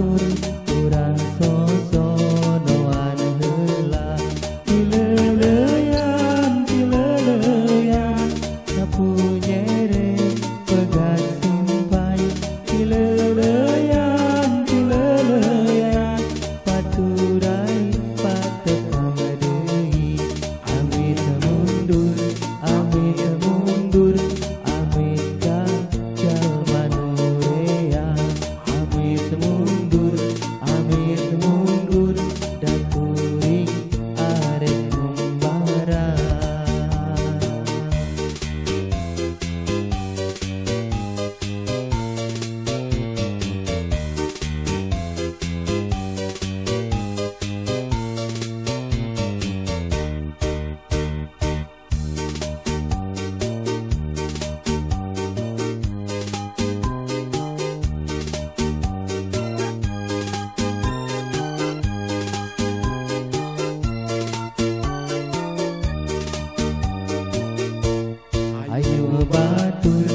story. Batu